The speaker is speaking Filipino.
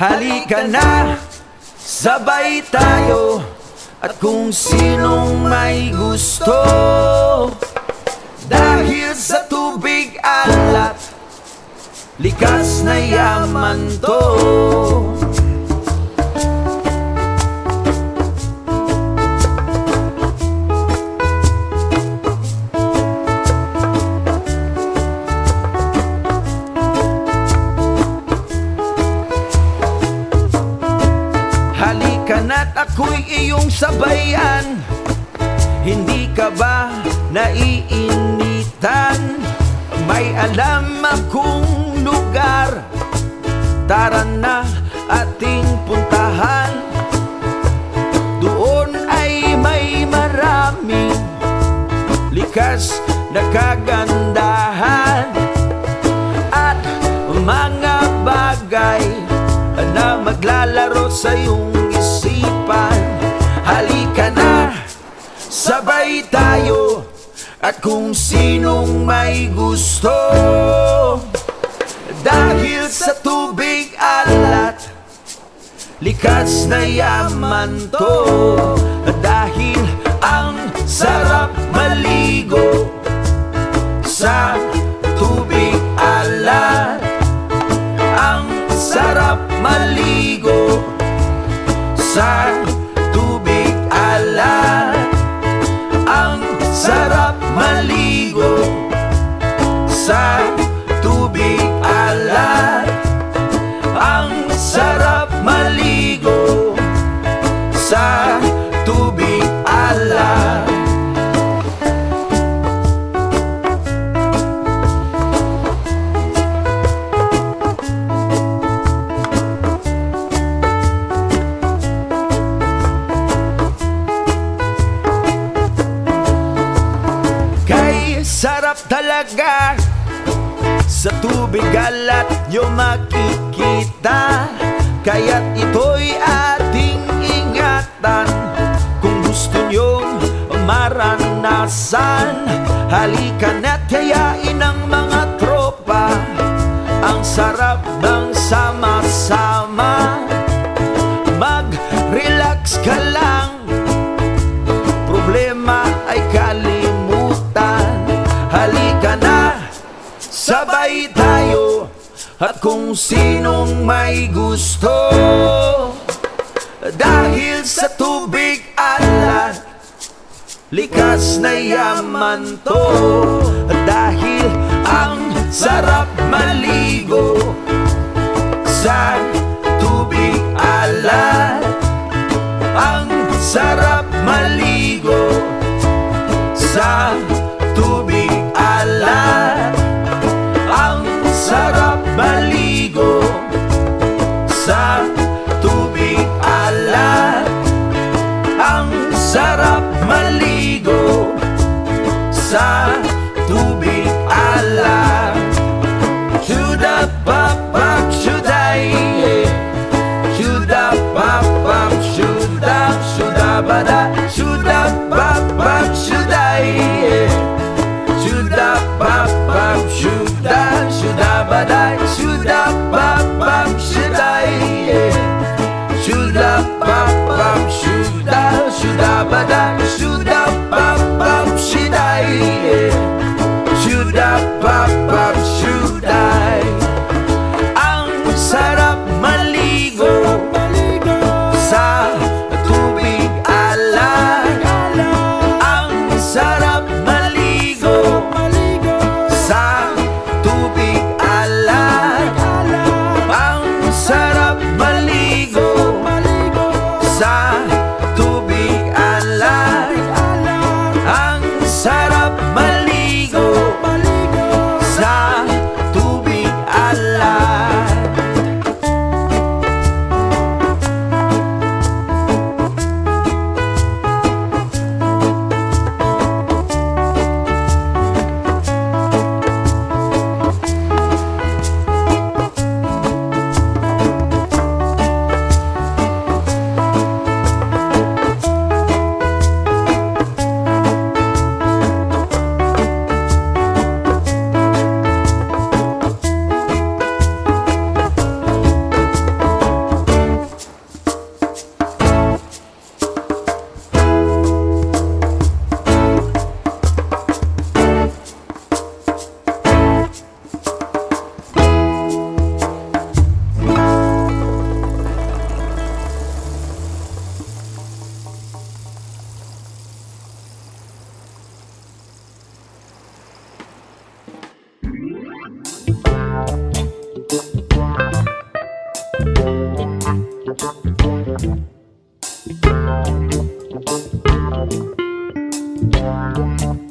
Halika na, sabay tayo. At kung sinong may gusto Dahil sa tubig alat Likas na yaman to Na't ako'y iyong sabayan. Hindi ka ba naiinitan? May alam akong lugar. Tara na ating puntahan. Doon ay may maraming Likas na kagandahan. At mga bagay na maglalaro sa iyong At kung sinong may gusto Dahil sa tubig alat Likas na yaman to. Dahil ang sarap maligo Sa tubig alat Ang sarap maligo Sa talaga. Sa tubig alat nyo makikita Kaya't ito'y ating ingatan. Kung gusto nyong maranasan Halika na't yayain ang mga tropa. Ang sarap ng sama-sama. Mag-relax ka lang At kung sinong may gusto Dahil sa tubig alat Likas na yaman to. Dahil to be alive. Should I pop? Should I? Should I pop? Should I? Should I? But I should Should I? Should Should I? Should I? But I should Should I? Should Should I? Should I? But I should. Thank you.